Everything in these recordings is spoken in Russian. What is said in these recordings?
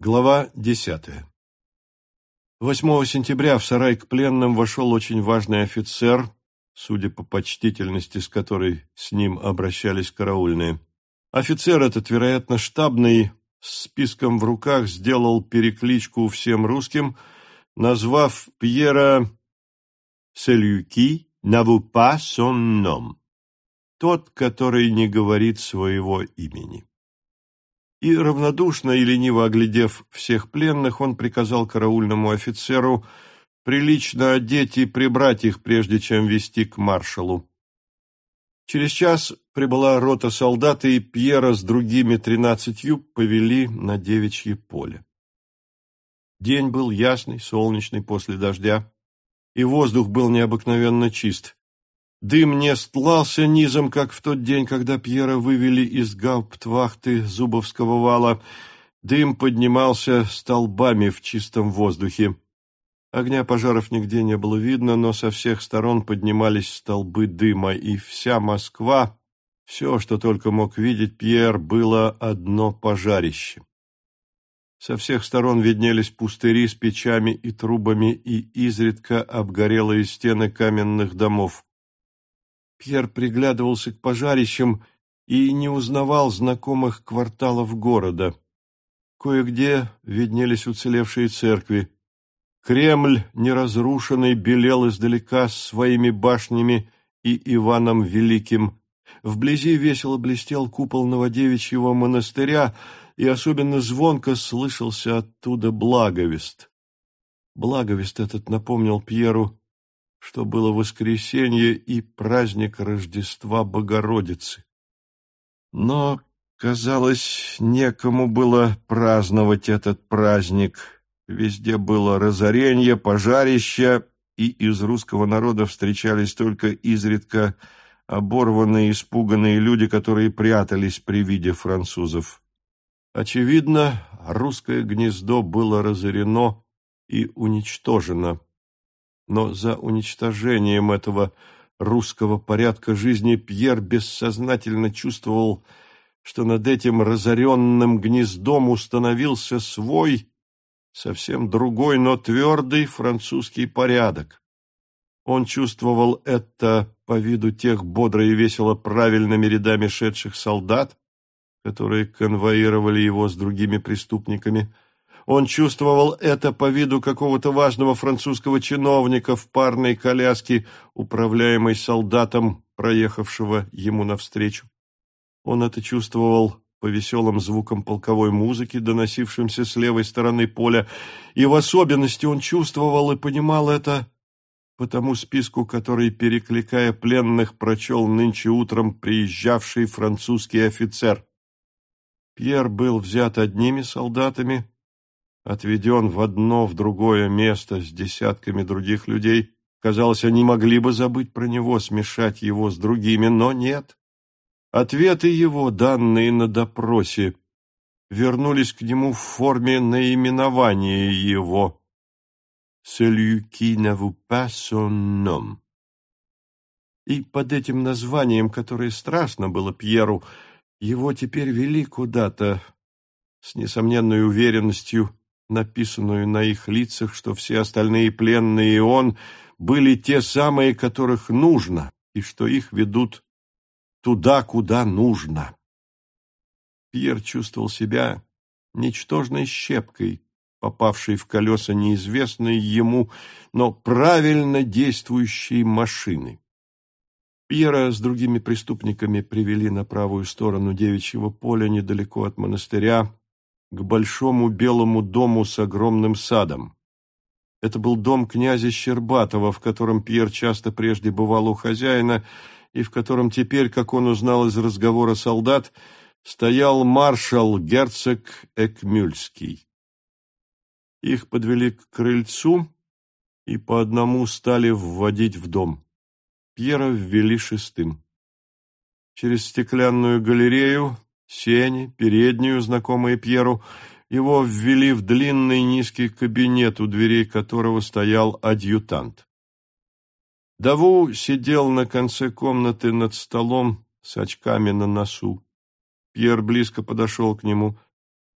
Глава десятая 8 сентября в сарай к пленным вошел очень важный офицер, судя по почтительности, с которой с ним обращались караульные. Офицер этот, вероятно, штабный, с списком в руках сделал перекличку всем русским, назвав Пьера «Celui n'avoue pas son nom» – тот, который не говорит своего имени. И равнодушно и лениво оглядев всех пленных, он приказал караульному офицеру прилично одеть и прибрать их, прежде чем вести к маршалу. Через час прибыла рота солдат, и Пьера с другими тринадцатью повели на девичье поле. День был ясный, солнечный после дождя, и воздух был необыкновенно чист. Дым не стлался низом, как в тот день, когда Пьера вывели из гауптвахты Зубовского вала. Дым поднимался столбами в чистом воздухе. Огня пожаров нигде не было видно, но со всех сторон поднимались столбы дыма, и вся Москва, все, что только мог видеть Пьер, было одно пожарище. Со всех сторон виднелись пустыри с печами и трубами и изредка обгорелые стены каменных домов. Пьер приглядывался к пожарищам и не узнавал знакомых кварталов города. Кое-где виднелись уцелевшие церкви. Кремль, неразрушенный, белел издалека своими башнями и Иваном Великим. Вблизи весело блестел купол Новодевичьего монастыря, и особенно звонко слышался оттуда благовест. Благовест этот напомнил Пьеру что было воскресенье и праздник Рождества Богородицы. Но, казалось, некому было праздновать этот праздник. Везде было разорение, пожарище, и из русского народа встречались только изредка оборванные, испуганные люди, которые прятались при виде французов. Очевидно, русское гнездо было разорено и уничтожено но за уничтожением этого русского порядка жизни Пьер бессознательно чувствовал, что над этим разоренным гнездом установился свой, совсем другой, но твердый французский порядок. Он чувствовал это по виду тех бодро и весело правильными рядами шедших солдат, которые конвоировали его с другими преступниками, он чувствовал это по виду какого-то важного французского чиновника в парной коляске, управляемой солдатом, проехавшего ему навстречу. Он это чувствовал по веселым звукам полковой музыки, доносившимся с левой стороны поля, и в особенности он чувствовал и понимал это по тому списку, который, перекликая пленных, прочел нынче утром приезжавший французский офицер. Пьер был взят одними солдатами, отведен в одно, в другое место с десятками других людей. Казалось, они могли бы забыть про него, смешать его с другими, но нет. Ответы его, данные на допросе, вернулись к нему в форме наименования его «Celui qui n'avoue pas son nom». И под этим названием, которое страшно было Пьеру, его теперь вели куда-то с несомненной уверенностью написанную на их лицах, что все остальные пленные и он были те самые, которых нужно, и что их ведут туда, куда нужно. Пьер чувствовал себя ничтожной щепкой, попавшей в колеса неизвестной ему, но правильно действующей машины. Пьера с другими преступниками привели на правую сторону девичьего поля недалеко от монастыря, к большому белому дому с огромным садом. Это был дом князя Щербатова, в котором Пьер часто прежде бывал у хозяина, и в котором теперь, как он узнал из разговора солдат, стоял маршал герцог Экмюльский. Их подвели к крыльцу и по одному стали вводить в дом. Пьера ввели шестым. Через стеклянную галерею сени, переднюю, знакомые Пьеру, его ввели в длинный низкий кабинет, у дверей которого стоял адъютант. Даву сидел на конце комнаты над столом с очками на носу. Пьер близко подошел к нему.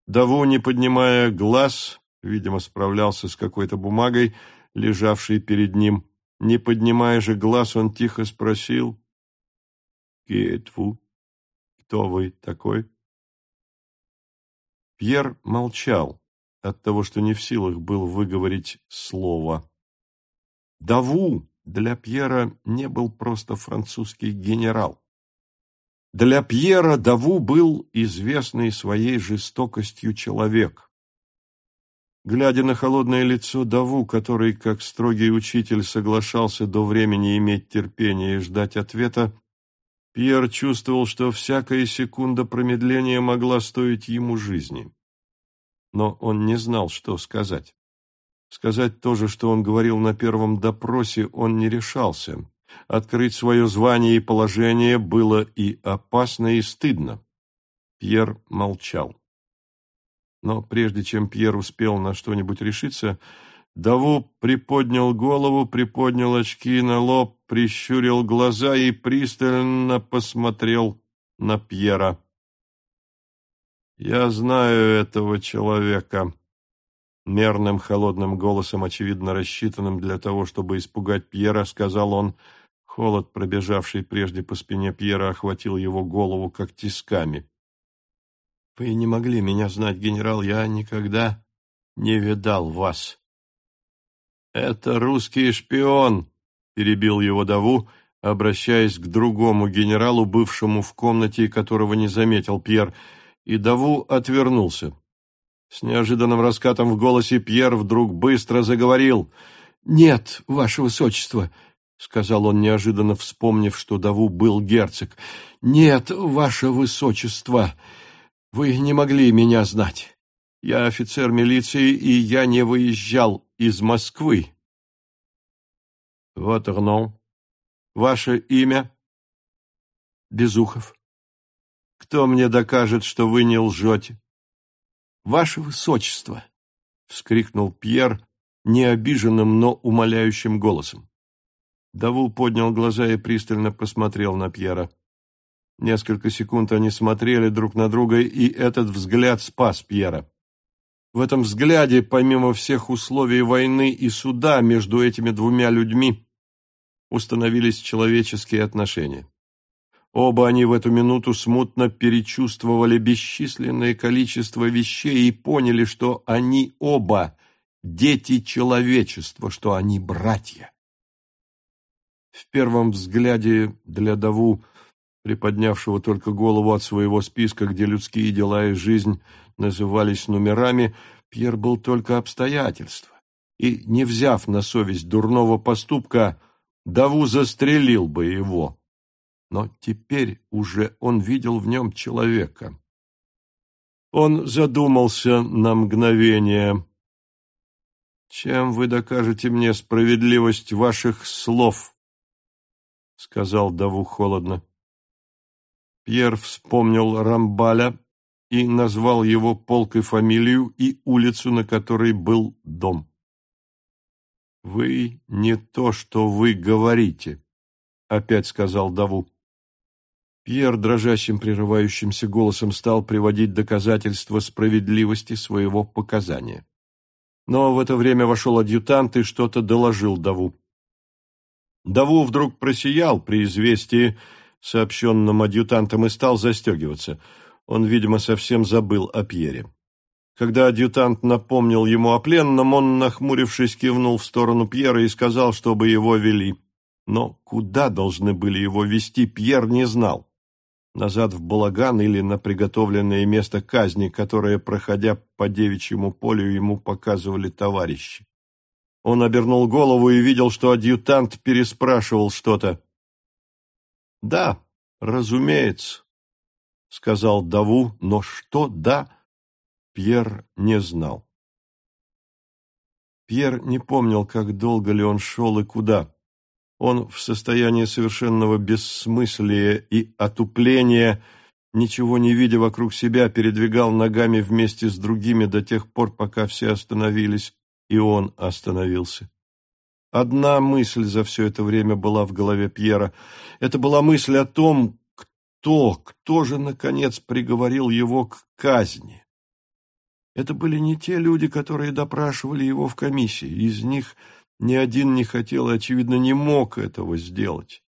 Даву, не поднимая глаз, видимо, справлялся с какой-то бумагой, лежавшей перед ним. Не поднимая же глаз, он тихо спросил, «Кетву, кто вы такой?» Пьер молчал от того, что не в силах был выговорить слово. Даву для Пьера не был просто французский генерал. Для Пьера Даву был известный своей жестокостью человек. Глядя на холодное лицо Даву, который, как строгий учитель, соглашался до времени иметь терпение и ждать ответа, Пьер чувствовал, что всякая секунда промедления могла стоить ему жизни. Но он не знал, что сказать. Сказать то же, что он говорил на первом допросе, он не решался. Открыть свое звание и положение было и опасно, и стыдно. Пьер молчал. Но прежде чем Пьер успел на что-нибудь решиться, Даву приподнял голову, приподнял очки на лоб, прищурил глаза и пристально посмотрел на Пьера. «Я знаю этого человека», — мерным холодным голосом, очевидно рассчитанным для того, чтобы испугать Пьера, сказал он, — Холод, пробежавший прежде по спине Пьера, охватил его голову, как тисками. — Вы не могли меня знать, генерал, я никогда не видал вас. — Это русский шпион, — перебил его Даву, обращаясь к другому генералу, бывшему в комнате, которого не заметил Пьер, и Даву отвернулся. С неожиданным раскатом в голосе Пьер вдруг быстро заговорил. «Нет, ваше высочество, — сказал он, неожиданно вспомнив, что Даву был герцог. — Нет, ваше высочество, вы не могли меня знать. Я офицер милиции, и я не выезжал из Москвы. — Вот оно. Ваше имя? — Безухов. — Кто мне докажет, что вы не лжете? — Ваше высочество! — вскрикнул Пьер необиженным, но умоляющим голосом. Даву поднял глаза и пристально посмотрел на Пьера. Несколько секунд они смотрели друг на друга, и этот взгляд спас Пьера. В этом взгляде, помимо всех условий войны и суда между этими двумя людьми, установились человеческие отношения. Оба они в эту минуту смутно перечувствовали бесчисленное количество вещей и поняли, что они оба дети человечества, что они братья. В первом взгляде для Даву, приподнявшего только голову от своего списка, где людские дела и жизнь назывались номерами, Пьер был только обстоятельство. И, не взяв на совесть дурного поступка, Даву застрелил бы его. Но теперь уже он видел в нем человека. Он задумался на мгновение. «Чем вы докажете мне справедливость ваших слов?» — сказал Даву холодно. Пьер вспомнил Рамбаля и назвал его полкой фамилию и улицу, на которой был дом. «Вы не то, что вы говорите», — опять сказал Даву. Пьер дрожащим прерывающимся голосом стал приводить доказательства справедливости своего показания. Но в это время вошел адъютант и что-то доложил Даву. Даву вдруг просиял при известии, сообщенном адъютантом, и стал застегиваться. Он, видимо, совсем забыл о Пьере. Когда адъютант напомнил ему о пленном, он, нахмурившись, кивнул в сторону Пьера и сказал, чтобы его вели. Но куда должны были его вести, Пьер не знал. Назад в балаган или на приготовленное место казни, которое, проходя по девичьему полю, ему показывали товарищи. Он обернул голову и видел, что адъютант переспрашивал что-то. «Да, разумеется», — сказал Даву, но что «да» Пьер не знал. Пьер не помнил, как долго ли он шел и куда. Он в состоянии совершенного бессмыслия и отупления, ничего не видя вокруг себя, передвигал ногами вместе с другими до тех пор, пока все остановились и он остановился. Одна мысль за все это время была в голове Пьера. Это была мысль о том, кто, кто же, наконец, приговорил его к казни. Это были не те люди, которые допрашивали его в комиссии. Из них ни один не хотел и, очевидно, не мог этого сделать.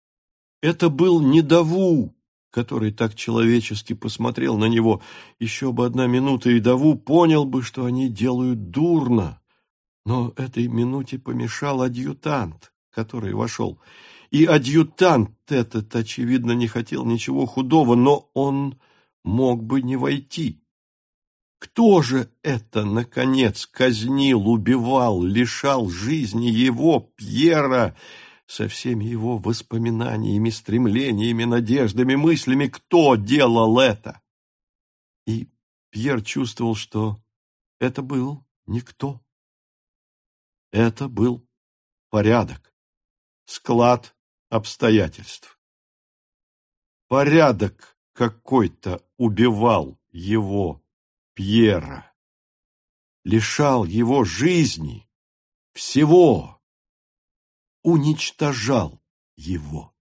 Это был недову, который так человечески посмотрел на него. Еще бы одна минута, и Даву понял бы, что они делают дурно. Но этой минуте помешал адъютант, который вошел. И адъютант этот, очевидно, не хотел ничего худого, но он мог бы не войти. Кто же это, наконец, казнил, убивал, лишал жизни его, Пьера, со всеми его воспоминаниями, стремлениями, надеждами, мыслями? Кто делал это? И Пьер чувствовал, что это был никто. Это был порядок, склад обстоятельств. Порядок какой-то убивал его Пьера, лишал его жизни, всего, уничтожал его.